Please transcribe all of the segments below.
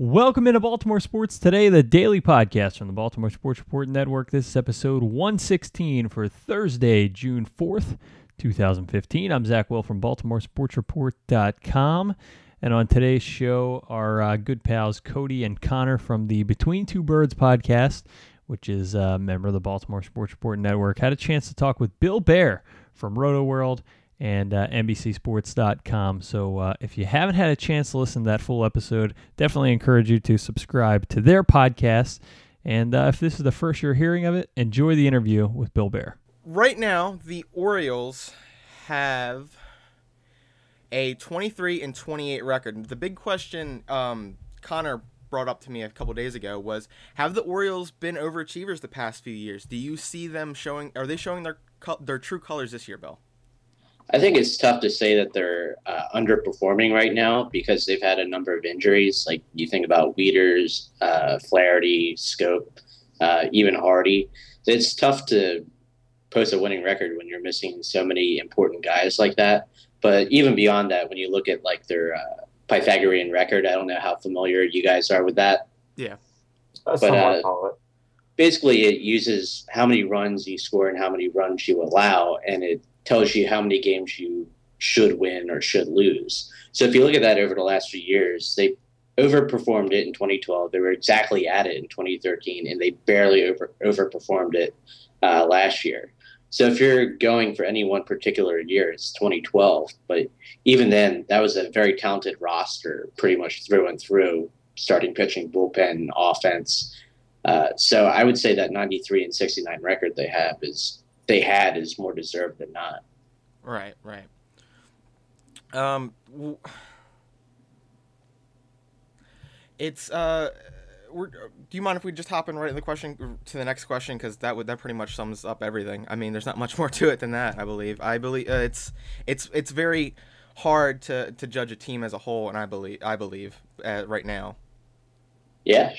Welcome into Baltimore Sports Today, the daily podcast from the Baltimore Sports Report Network. This is episode 116 for Thursday, June 4th, 2015. I'm Zach Wilt from BaltimoreSportsReport.com. And on today's show, our uh, good pals Cody and Connor from the Between Two Birds podcast, which is a member of the Baltimore Sports Report Network, had a chance to talk with Bill Baer from Rotoworld and uh, NBCSports.com. So uh, if you haven't had a chance to listen to that full episode, definitely encourage you to subscribe to their podcast. And uh, if this is the first you're hearing of it, enjoy the interview with Bill Baer. Right now, the Orioles have a 23 and 28 record. The big question um, Connor brought up to me a couple days ago was have the Orioles been overachievers the past few years? Do you see them showing are they showing their their true colors this year, Bill? I think it's tough to say that they're uh, underperforming right now because they've had a number of injuries. Like you think about Wieters, uh, Flaherty, Schoop, uh, even Hardy. It's tough to post a winning record when you're missing so many important guys like that. But even beyond that, when you look at like their uh, Pythagorean record, I don't know how familiar you guys are with that. Yeah, that's but uh, basically, it uses how many runs you score and how many runs you allow, and it tells you how many games you should win or should lose. So if you look at that over the last few years, they overperformed it in 2012. They were exactly at it in 2013, and they barely over overperformed it uh, last year. So if you're going for any one particular year, it's 2012. But even then, that was a very talented roster, pretty much through and through, starting pitching, bullpen, offense. Uh, so I would say that 93 and 69 record they have is they had is more deserved than not. Right, right. Um, it's uh, we're, do you mind if we just hop in right in the question to the next question because that would that pretty much sums up everything. I mean, there's not much more to it than that. I believe. I believe uh, it's it's it's very hard to to judge a team as a whole, and I believe I believe uh, right now. Yeah.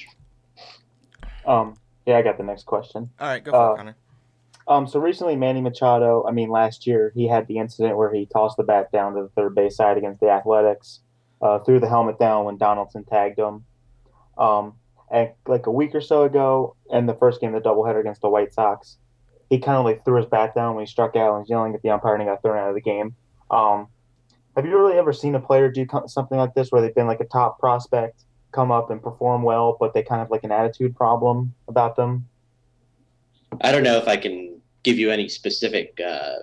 Um. Yeah, I got the next question. All right, go for uh, it, Connor. Um, so recently, Manny Machado, I mean, last year, he had the incident where he tossed the bat down to the third base side against the Athletics, uh, threw the helmet down when Donaldson tagged him. Um, and like a week or so ago, in the first game, the doubleheader against the White Sox, he kind of like threw his bat down when he struck out and was yelling at the umpire and he got thrown out of the game. Um, have you really ever seen a player do something like this where they've been like a top prospect, come up and perform well, but they kind of like an attitude problem about them? I don't know if I can give you any specific uh,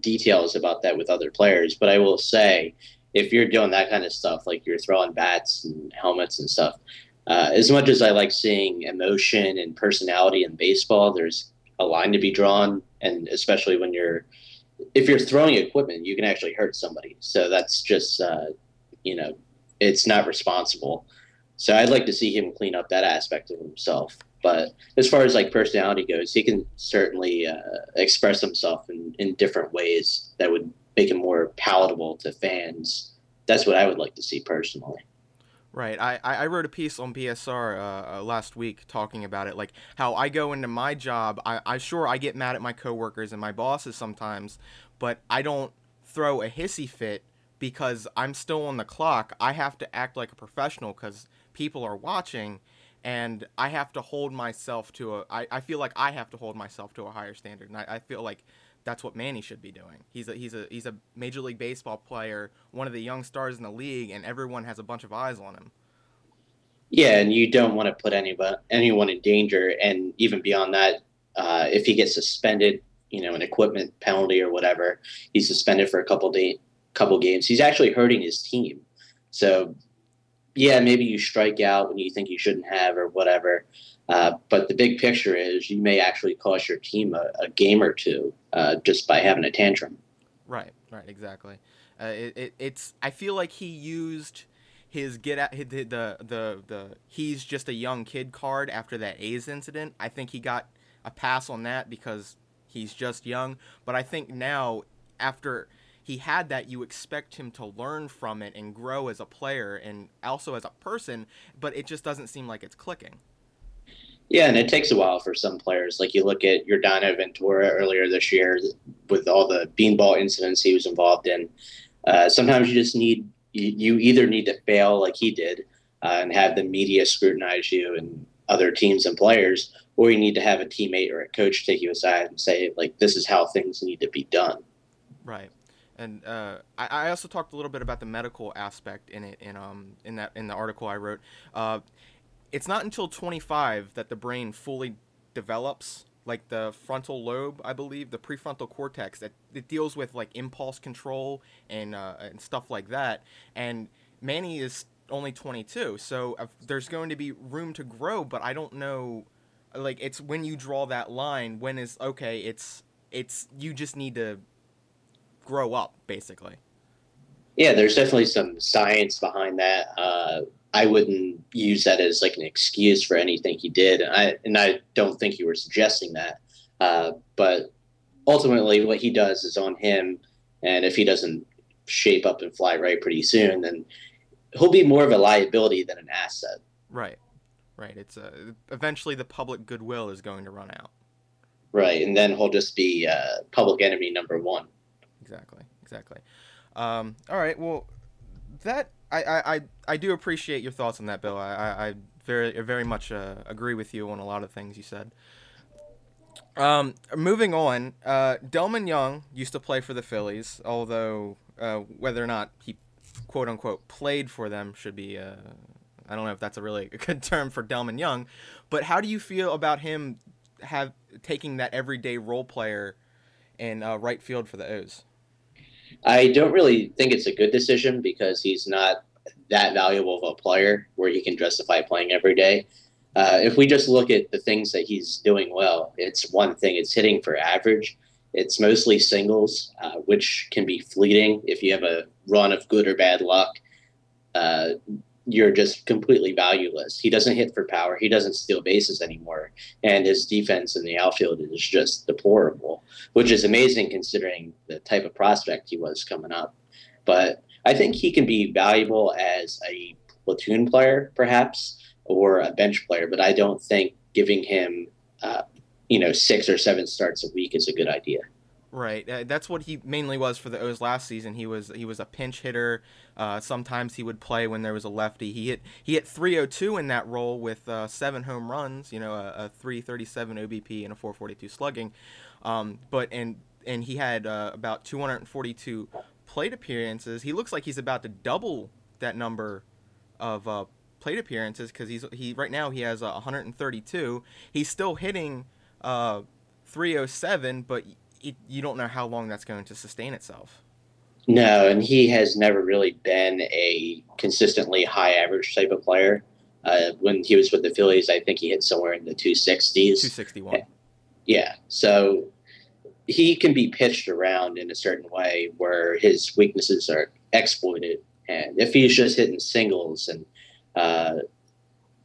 details about that with other players, but I will say if you're doing that kind of stuff, like you're throwing bats and helmets and stuff, uh, as much as I like seeing emotion and personality in baseball, there's a line to be drawn, and especially when you're if you're throwing equipment, you can actually hurt somebody. So that's just uh, you know, it's not responsible. So I'd like to see him clean up that aspect of himself. But as far as like personality goes, he can certainly uh, express himself in, in different ways that would make him more palatable to fans. That's what I would like to see personally. Right. I, I wrote a piece on BSR uh, uh, last week talking about it, like how I go into my job. I, I sure I get mad at my coworkers and my bosses sometimes, but I don't throw a hissy fit because I'm still on the clock. I have to act like a professional because people are watching and I have to hold myself to a. I, I feel like I have to hold myself to a higher standard, and I, I feel like that's what Manny should be doing. He's a he's a he's a major league baseball player, one of the young stars in the league, and everyone has a bunch of eyes on him. Yeah, and you don't want to put anyone anyone in danger, and even beyond that, uh, if he gets suspended, you know, an equipment penalty or whatever, he's suspended for a couple day couple games. He's actually hurting his team. So yeah, maybe you strike out when you think you shouldn't have or whatever. Uh, but the big picture is you may actually cost your team a, a game or two uh, just by having a tantrum. Right, right, exactly. Uh, it, it, it's I feel like he used his get at the, the the the he's just a young kid card after that A's incident. I think he got a pass on that because he's just young. But I think now after he had that, you expect him to learn from it and grow as a player and also as a person, but it just doesn't seem like it's clicking. Yeah, and it takes a while for some players. Like you look at Yordano Ventura earlier this year with all the beanball incidents he was involved in. Uh, sometimes you just need you, you either need to fail like he did, uh, and have the media scrutinize you and other teams and players, or you need to have a teammate or a coach take you aside and say, like, this is how things need to be done. Right. And uh, I, I, also talked a little bit about the medical aspect in it in um in that in the article I wrote. Uh, it's not until 25 that the brain fully develops like the frontal lobe, I believe, the prefrontal cortex that it deals with like impulse control and uh, and stuff like that. And Manny is only 22, so uh, there's going to be room to grow. But I don't know, like it's when you draw that line. When is okay? It's it's you just need to grow up, basically. Yeah, there's definitely some science behind that. Uh, I wouldn't use that as like an excuse for anything he did. I, and I don't think you were suggesting that. Uh, but ultimately, what he does is on him. And if he doesn't shape up and fly right pretty soon, then he'll be more of a liability than an asset. Right. Right. It's a, uh, eventually the public goodwill is going to run out. Right. And then he'll just be uh, public enemy number one. Exactly. Exactly. Um, all right. Well, that I, I, I do appreciate your thoughts on that, Bill. I, I very very much uh, agree with you on a lot of things you said. Um, moving on, uh, Delmon Young used to play for the Phillies, although uh, whether or not he quote unquote played for them should be uh, I don't know if that's a really good term for Delmon Young, but how do you feel about him have taking that everyday role player in uh, right field for the O's? I don't really think it's a good decision because he's not that valuable of a player where he can justify playing every day. Uh, if we just look at the things that he's doing well, it's one thing. It's hitting for average. It's mostly singles, uh, which can be fleeting if you have a run of good or bad luck. Uh, you're just completely valueless. He doesn't hit for power. He doesn't steal bases anymore. And his defense in the outfield is just deplorable, which is amazing considering the type of prospect he was coming up. But I think he can be valuable as a platoon player, perhaps, or a bench player. But I don't think giving him, uh, you know, six or seven starts a week is a good idea. Right. Uh, that's what he mainly was for the O's last season. He was he was a pinch hitter. Uh, sometimes he would play when there was a lefty. He hit he hit 302 in that role with uh, seven home runs. You know, a, a 337 OBP and a 442 slugging. Um, but and and he had uh, about 242 plate appearances. He looks like he's about to double that number of uh, plate appearances because he's he right now he has 132. He's still hitting 307, but it, you don't know how long that's going to sustain itself. No, and he has never really been a consistently high average type of player. Uh, when he was with the Phillies, I think he hit somewhere in the 260s. 261. Yeah. So he can be pitched around in a certain way where his weaknesses are exploited. And if he's just hitting singles, and uh,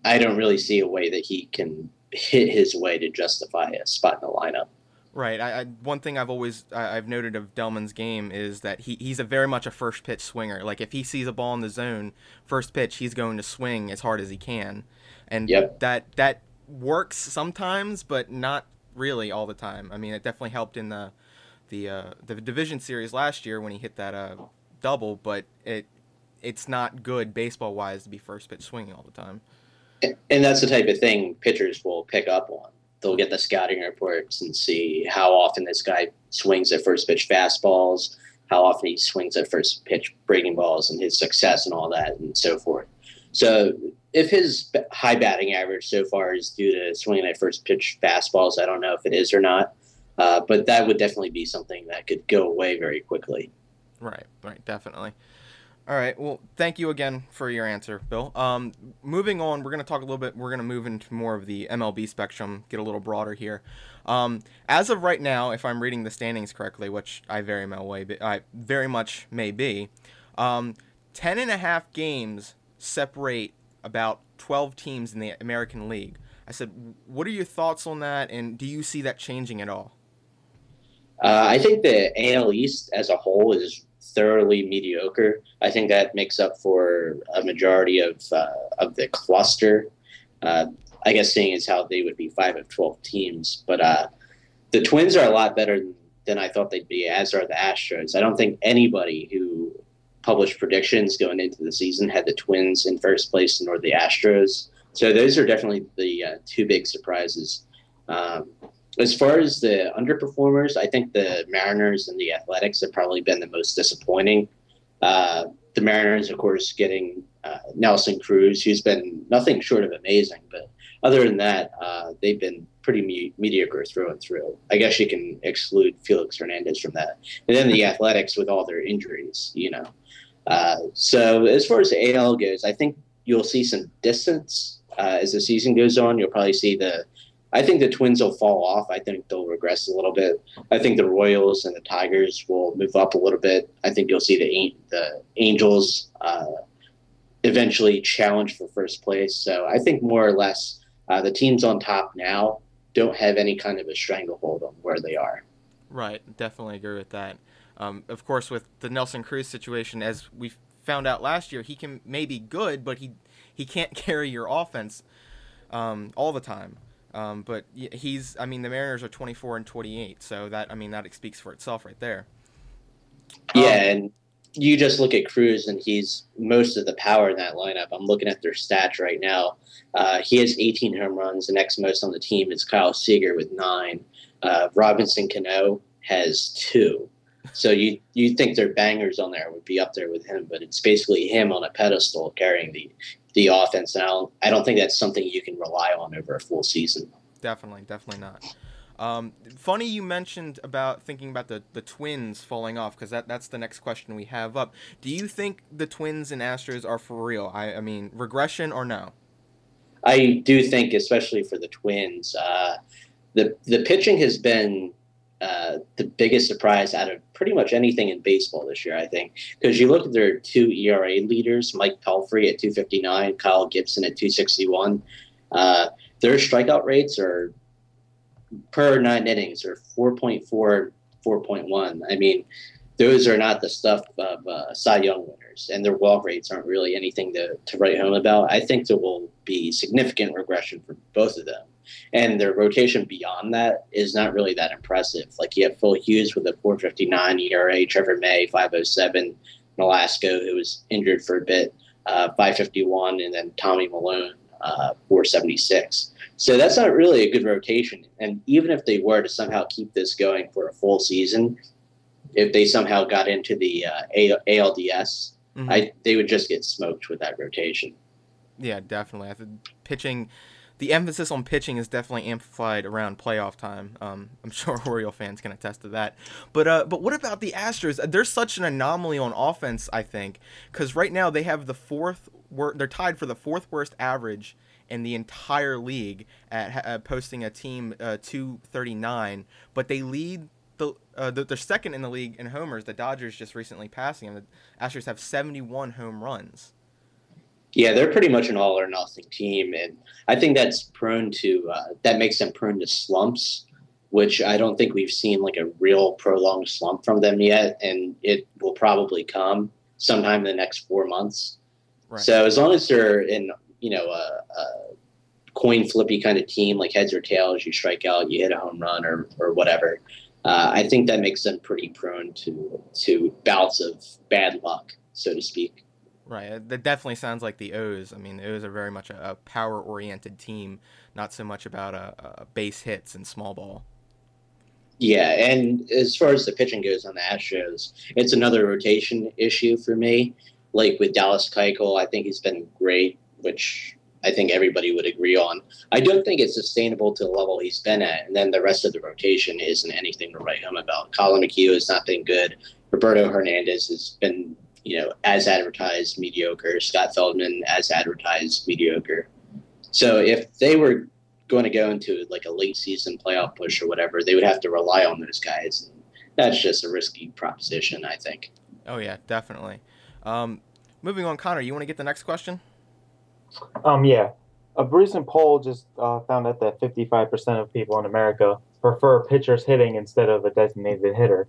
I don't really see a way that he can hit his way to justify a spot in the lineup. Right. I, I, one thing I've always I, have noted of Delmon's game is that he, he's a very much a first pitch swinger. Like if he sees a ball in the zone, first pitch, he's going to swing as hard as he can, and yep. that that works sometimes, but not really all the time. I mean, it definitely helped in the the uh, the division series last year when he hit that uh, double, but it it's not good baseball wise to be first pitch swinging all the time. And that's the type of thing pitchers will pick up on they'll get the scouting reports and see how often this guy swings at first pitch fastballs, how often he swings at first pitch breaking balls, and his success and all that, and so forth. So if his high batting average so far is due to swinging at first pitch fastballs, I don't know if it is or not, uh, but that would definitely be something that could go away very quickly. Right, right, definitely. All right. Well, thank you again for your answer, Bill. Um, moving on, we're going to talk a little bit. We're going to move into more of the MLB spectrum, get a little broader here. Um, as of right now, if I'm reading the standings correctly, which I very be, I very much may be, um, ten and a half games separate about 12 teams in the American League. I said, what are your thoughts on that, and do you see that changing at all? Uh, I think the AL East as a whole is thoroughly mediocre. I think that makes up for a majority of uh, of the cluster. Uh, I guess seeing as how they would be five of twelve teams, but uh, the Twins are a lot better than I thought they'd be. As are the Astros. I don't think anybody who published predictions going into the season had the Twins in first place nor the Astros. So those are definitely the uh, two big surprises. Um, as far as the underperformers, I think the Mariners and the Athletics have probably been the most disappointing. Uh, the Mariners, of course, getting uh, Nelson Cruz, who's been nothing short of amazing, but other than that, uh, they've been pretty me- mediocre through and through. I guess you can exclude Felix Hernandez from that. And then the Athletics with all their injuries, you know. Uh, so as far as the AL goes, I think you'll see some distance uh, as the season goes on. You'll probably see the I think the Twins will fall off. I think they'll regress a little bit. I think the Royals and the Tigers will move up a little bit. I think you'll see the the Angels uh, eventually challenge for first place. So I think more or less uh, the teams on top now don't have any kind of a stranglehold on where they are. Right, definitely agree with that. Um, of course, with the Nelson Cruz situation, as we found out last year, he can maybe good, but he he can't carry your offense um, all the time. Um, but he's, I mean, the Mariners are 24 and 28, so that, I mean, that speaks for itself right there. Yeah, um, and you just look at Cruz, and he's most of the power in that lineup. I'm looking at their stats right now. Uh, he has 18 home runs. The next most on the team is Kyle Seager with nine. Uh, Robinson Cano has two. So you you think their bangers on there would be up there with him, but it's basically him on a pedestal carrying the the offense. And I don't, I don't think that's something you can rely on over a full season. Definitely, definitely not. Um, funny you mentioned about thinking about the, the Twins falling off because that, that's the next question we have up. Do you think the Twins and Astros are for real? I, I mean, regression or no? I do think, especially for the Twins, uh, the the pitching has been uh, the biggest surprise out of pretty much anything in baseball this year, I think. Because you look at their two ERA leaders, Mike Pelfrey at 259, Kyle Gibson at 261. Uh, their strikeout rates are per nine innings are 4.4, 4.1. I mean, those are not the stuff of uh, Cy Young winners, and their walk rates aren't really anything to, to write home about. I think there will be significant regression for both of them. And their rotation beyond that is not really that impressive. Like you have Phil Hughes with a 459 ERA, Trevor May, 507, Nolasco, who was injured for a bit, uh, 551, and then Tommy Milone uh, 476. So that's not really a good rotation. And even if they were to somehow keep this going for a full season, if they somehow got into the uh, ALDS, mm-hmm. I, they would just get smoked with that rotation. Yeah, definitely. I think pitching the emphasis on pitching is definitely amplified around playoff time. Um, I'm sure Oriole fans can attest to that. But uh, but what about the Astros? They're such an anomaly on offense, I think, because right now they have the fourth. Wor- they're tied for the fourth worst average in the entire league at uh, posting a team uh, 239, but they lead. The, uh, they're second in the league in homers. The Dodgers just recently passing them. The Astros have 71 home runs. Yeah, they're pretty much an all or nothing team, and I think that's prone to uh, that makes them prone to slumps, which I don't think we've seen like a real prolonged slump from them yet, and it will probably come sometime in the next four months. Right. So as long as they're in, you know, a, a coin flippy kind of team, like heads or tails, you strike out, you hit a home run or or whatever. Uh, I think that makes them pretty prone to to bouts of bad luck, so to speak. Right. Uh, that definitely sounds like the O's. I mean, the O's are very much a, a power oriented team, not so much about a, a, base hits and small ball. Yeah, and as far as the pitching goes on the Astros, it's another rotation issue for me. Like with Dallas Keuchel, I think he's been great, which I think everybody would agree on. I don't think it's sustainable to the level he's been at, and then the rest of the rotation isn't anything to write home about. Collin McHugh has not been good. Roberto Hernandez has been you know, as advertised, mediocre. Scott Feldman, as advertised, mediocre. So if they were going to go into like a late season playoff push or whatever, they would have to rely on those guys. And that's just a risky proposition, I think. Oh yeah, definitely. Um, moving on, Connor, you want to get the next question? Um, yeah. A recent poll just uh, found out that 55% of people in America prefer pitchers hitting instead of a designated hitter.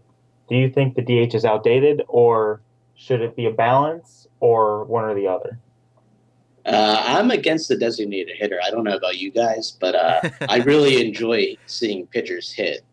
Do you think the DH is outdated, or should it be a balance or one or the other? Uh, I'm against the designated hitter. I don't know about you guys, but uh, I really enjoy seeing pitchers hit.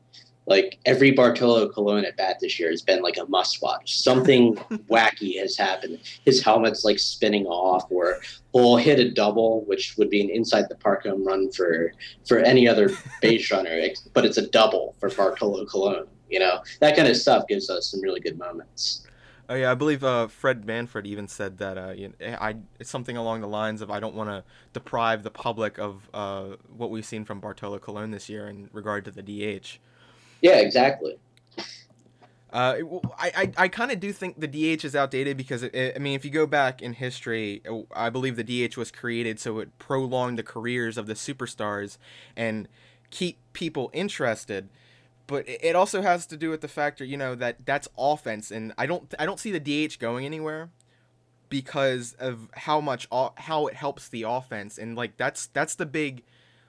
like every Bartolo Colon at bat this year has been like a must watch. Something wacky has happened. His helmet's like spinning off, or he'll hit a double, which would be an inside the park home run for for any other base runner, but it's a double for Bartolo Colon. You know that kind of stuff gives us some really good moments. Oh yeah, I believe uh, Fred Manfred even said that uh, you know, I it's something along the lines of I don't want to deprive the public of uh, what we've seen from Bartolo Colon this year in regard to the DH. Yeah, exactly. Uh, I, I, I kind of do think the DH is outdated because, it, it, I mean, if you go back in history, I believe the DH was created so it prolonged the careers of the superstars and keep people interested. But it also has to do with the factor, you know, that that's offense, and I don't I don't see the DH going anywhere because of how much how it helps the offense, and like that's that's the big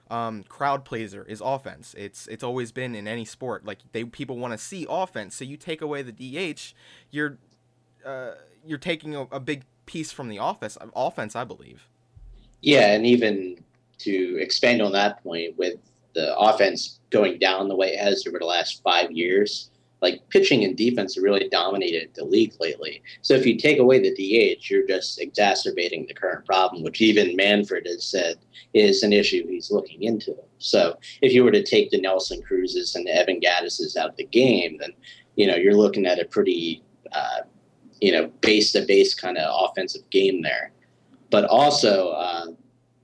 um, crowd pleaser is offense. It's it's always been in any sport. Like they people want to see offense. So you take away the DH, you're uh, you're taking a, a, big piece from the offense. Offense, I believe. Yeah, and even to expand on that point, with the offense going down the way it has over the last five years, like pitching and defense have really dominated the league lately. So if you take away the DH, you're just exacerbating the current problem, which even Manfred has said is an issue he's looking into. So if you were to take the Nelson Cruzes and the Evan Gattises out of the game, then you know you're looking at a pretty uh, you know base to base kind of offensive game there. But also uh,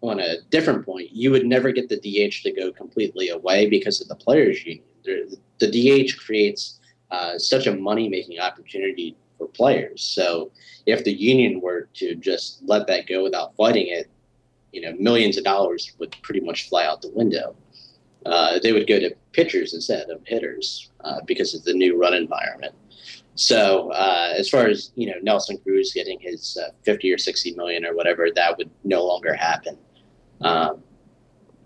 on a different point, you would never get the DH to go completely away because of the players union. The DH creates uh, such a money making opportunity for players. So if the union were to just let that go without fighting it, you know, millions of dollars would pretty much fly out the window. Uh, they would go to pitchers instead of hitters uh, because of the new run environment. So uh, as far as you know, Nelson Cruz getting his uh, 50 or 60 million or whatever, that would no longer happen. Um,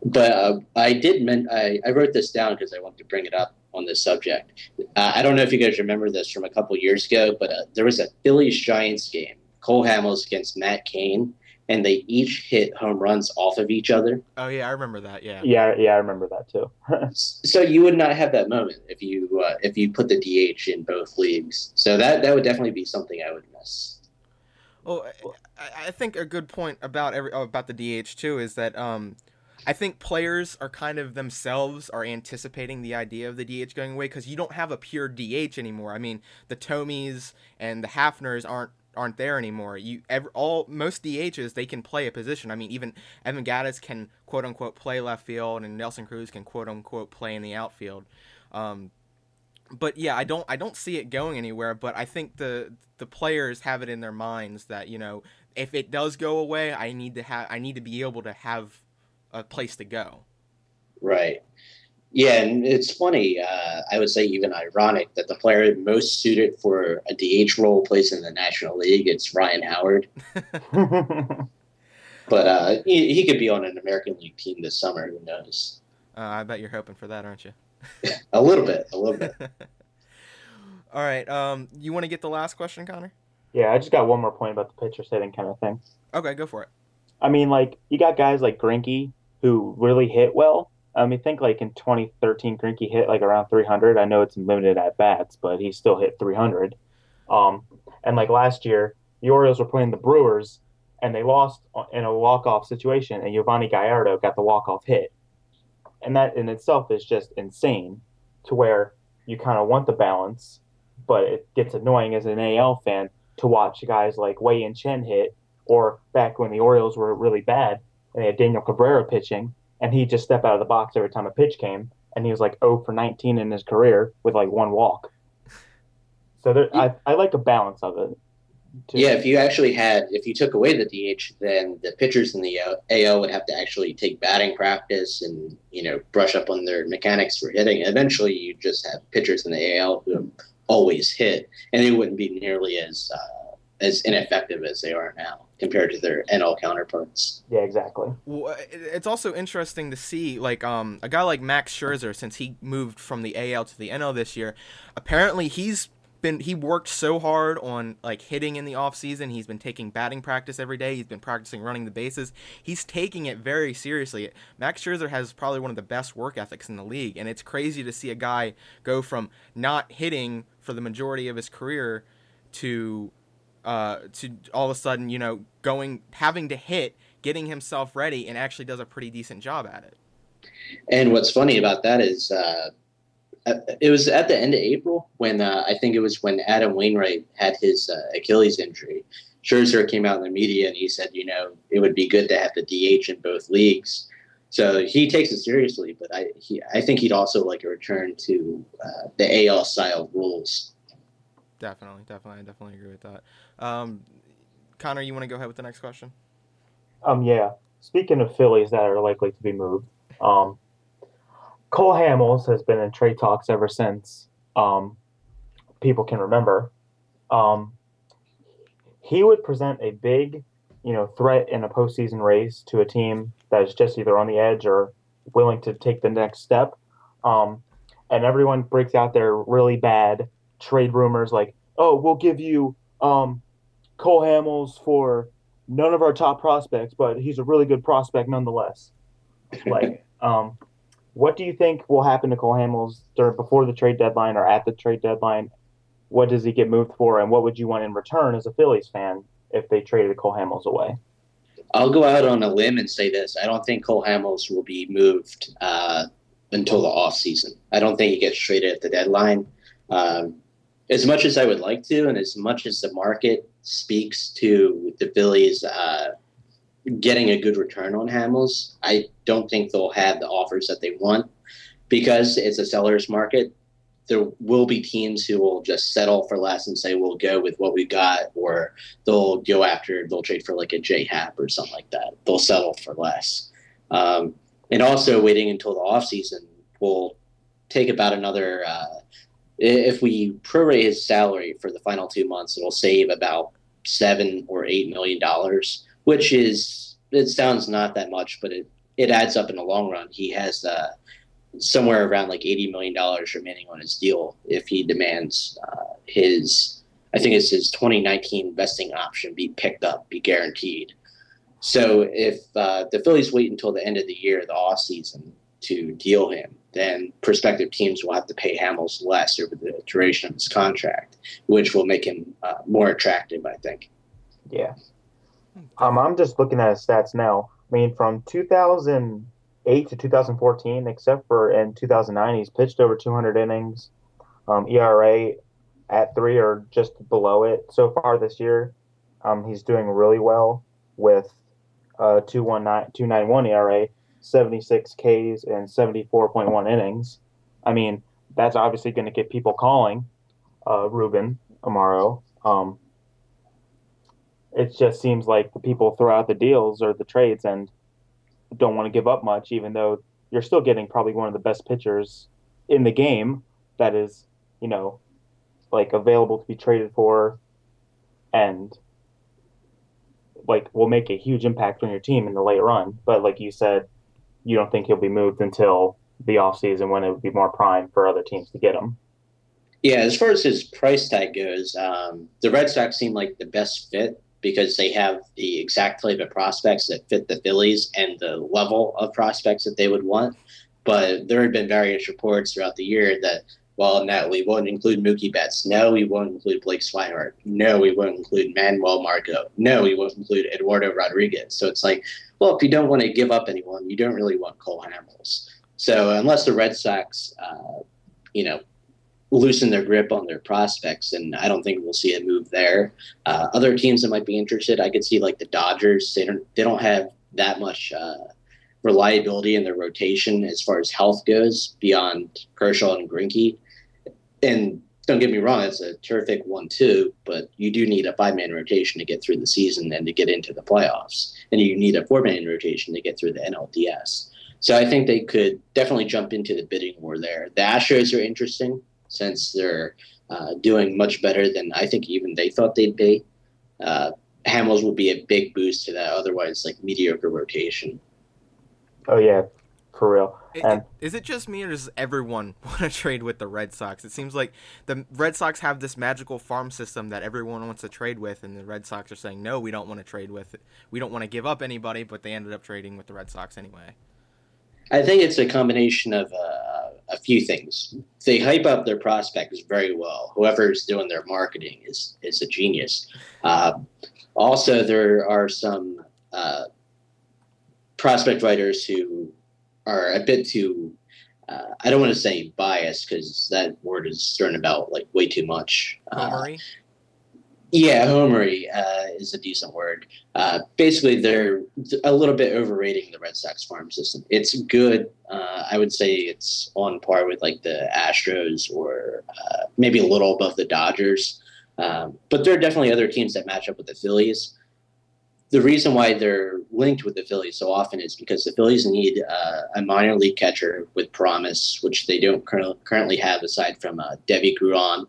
but uh, I did. Men- I, I wrote this down because I wanted to bring it up on this subject. Uh, I don't know if you guys remember this from a couple years ago, but uh, there was a Phillies Giants game. Cole Hamels against Matt Cain, and they each hit home runs off of each other. Oh yeah, I remember that. Yeah. Yeah, yeah, I remember that too. so you would not have that moment if you uh, if you put the DH in both leagues. So that that would definitely be something I would miss. Well, I, I think a good point about every about the DH too is that um, I think players are kind of themselves are anticipating the idea of the DH going away because you don't have a pure DH anymore. I mean, the Thomes and the Hafners aren't aren't there anymore. You ever all most DHs they can play a position. I mean, even Evan Gattis can quote unquote play left field, and Nelson Cruz can quote unquote play in the outfield. Um, but yeah, I don't I don't see it going anywhere. But I think the the players have it in their minds that you know if it does go away, I need to have I need to be able to have a place to go. Right. Yeah, and it's funny. Uh, I would say even ironic that the player most suited for a DH role plays in the National League. It's Ryan Howard. but uh, he, he, could be on an American League team this summer. Who knows? Uh, I bet you're hoping for that, aren't you? A little bit. A little bit. All right. Um, you want to get the last question, Connor? Yeah, I just got one more point about the pitcher sitting kind of thing. Okay, go for it. I mean, like you got guys like Greinke who really hit well. I mean, think like in 2013, Greinke hit like around 300. I know it's limited at bats, but he still hit 300. Um, and like last year, the Orioles were playing the Brewers, and they lost in a walk-off situation, and Yovani Gallardo got the walk-off hit. And that in itself is just insane, to where you kind of want the balance, but it gets annoying as an AL fan to watch guys like Wei-Yin Chen hit, or back when the Orioles were really bad, and they had Daniel Cabrera pitching, and he just step out of the box every time a pitch came, and he was like 0 for 19 in his career with like one walk. So there, I, I like a balance of it. Too. Yeah, if you actually had, if you took away the DH, then the pitchers in the AL would have to actually take batting practice and you know brush up on their mechanics for hitting. eventually, you just have pitchers in the AL who always hit, and they wouldn't be nearly as uh, as ineffective as they are now compared to their NL counterparts. Yeah, exactly. Well, it's also interesting to see like um a guy like Max Scherzer since he moved from the AL to the NL this year. Apparently, he's been he worked so hard on like hitting in the offseason. He's been taking batting practice every day. He's been practicing running the bases. He's taking it very seriously. Max Scherzer has probably one of the best work ethics in the league, and it's crazy to see a guy go from not hitting for the majority of his career to uh, to all of a sudden, you know, going having to hit, getting himself ready, and actually does a pretty decent job at it. And what's funny about that is uh, it was at the end of April when uh, I think it was when Adam Wainwright had his uh, Achilles injury. Scherzer came out in the media and he said, you know, it would be good to have the DH in both leagues. So he takes it seriously, but I he, I think he'd also like a return to uh, the AL style rules. Definitely, definitely, I definitely agree with that. Um, Connor, you want to go ahead with the next question? Um, yeah. Speaking of Phillies that are likely to be moved, um, Cole Hamels has been in trade talks ever since um, people can remember. Um, he would present a big, you know, threat in a postseason race to a team that is just either on the edge or willing to take the next step. Um, and everyone breaks out their really bad trade rumors like, "Oh, we'll give you um, Cole Hamels for none of our top prospects, but he's a really good prospect nonetheless." Like, um, what do you think will happen to Cole Hamels during, before the trade deadline or at the trade deadline? What does he get moved for, and what would you want in return as a Phillies fan if they traded Cole Hamels away? I'll go out on a limb and say this: I don't think Cole Hamels will be moved uh, until the off season. I don't think he gets traded at the deadline. Um, as much as I would like to, and as much as the market speaks to the Phillies uh, getting a good return on Hamels. I don't think they'll have the offers that they want because it's a seller's market. There will be teams who will just settle for less and say we'll go with what we got, or they'll go after they'll trade for like a J Happ or something like that. They'll settle for less. Um, and also waiting until the offseason will take about another uh, if we prorate his salary for the final two months, it'll save about seven or eight million dollars which is it sounds not that much, but it it adds up in the long run. He has uh, somewhere around like eighty million dollars remaining on his deal if he demands uh, his. I think it's his 2019 vesting option be picked up, be guaranteed. So if uh, the Phillies wait until the end of the year, the off season, to deal him, then prospective teams will have to pay Hamels less over the duration of his contract, which will make him uh, more attractive, I think. Yeah. Um, I'm just looking at his stats now. I mean, from 2008 to 2014, except for in 2009, he's pitched over 200 innings. Um, ERA at three or just below it so far this year. Um, he's doing really well with uh, 291 ERA, 76 Ks, and 74.1 innings. I mean, that's obviously going to get people calling uh, Ruben Amaro. Um, it just seems like the people throw out the deals or the trades and don't want to give up much, even though you're still getting probably one of the best pitchers in the game that is, you know, like available to be traded for and like will make a huge impact on your team in the late run. But like you said, you don't think he'll be moved until the offseason when it would be more prime for other teams to get him. Yeah, as far as his price tag goes, um, the Red Sox seem like the best fit because they have the exact type of prospects that fit the Phillies and the level of prospects that they would want. But there had been various reports throughout the year that, well, no, we won't include Mookie Betts. No, we won't include Blake Swihart. No, we won't include Manuel Margot. No, we won't include Eduardo Rodriguez. So it's like, well, if you don't want to give up anyone, you don't really want Cole Hamels. So unless the Red Sox, uh, you know, loosen their grip on their prospects, and I don't think we'll see a move there. Uh, other teams that might be interested, I could see like the Dodgers. They don't they don't have that much uh, reliability in their rotation as far as health goes beyond Kershaw and Greinke. And don't get me wrong, it's a terrific one too, but you do need a five man rotation to get through the season and to get into the playoffs, and you need a four man rotation to get through the NLDS. So I think they could definitely jump into the bidding war there. The Astros are interesting since they're uh, doing much better than I think even they thought they'd be. Uh, Hamels will be a big boost to that otherwise like mediocre rotation. Oh yeah, for real. And Is it just me or does everyone want to trade with the Red Sox? It seems like the Red Sox have this magical farm system that everyone wants to trade with, and the Red Sox are saying no, we don't want to trade with. We don't want to give up anybody, but they ended up trading with the Red Sox anyway. I think it's a combination of uh, a few things. They hype up their prospects very well. Whoever's doing their marketing is is a genius. Uh, also, there are some uh, prospect writers who are a bit too. Uh, I don't want to say biased because that word is thrown about like way too much. Uh? Yeah, homery uh, is a decent word. Uh, basically, they're a little bit overrating the Red Sox farm system. It's good. Uh, I would say it's on par with like the Astros or uh, maybe a little above the Dodgers. Um, but there are definitely other teams that match up with the Phillies. The reason why they're linked with the Phillies so often is because the Phillies need uh, a minor league catcher with promise, which they don't cur- currently have aside from uh, Deivi Grullon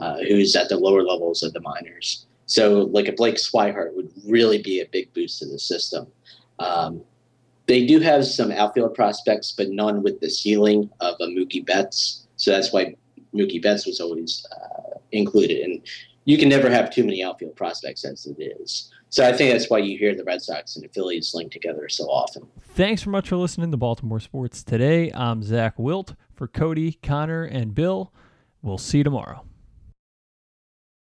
uh, who's at the lower levels of the minors. So, like a Blake Swihart would really be a big boost to the system. Um, they do have some outfield prospects, but none with the ceiling of a Mookie Betts. So that's why Mookie Betts was always uh, included. And you can never have too many outfield prospects as it is. So I think that's why you hear the Red Sox and the Phillies linked together so often. Thanks so much for listening to Baltimore Sports today. I'm Zach Wilt for Cody, Connor, and Bill. We'll see you tomorrow.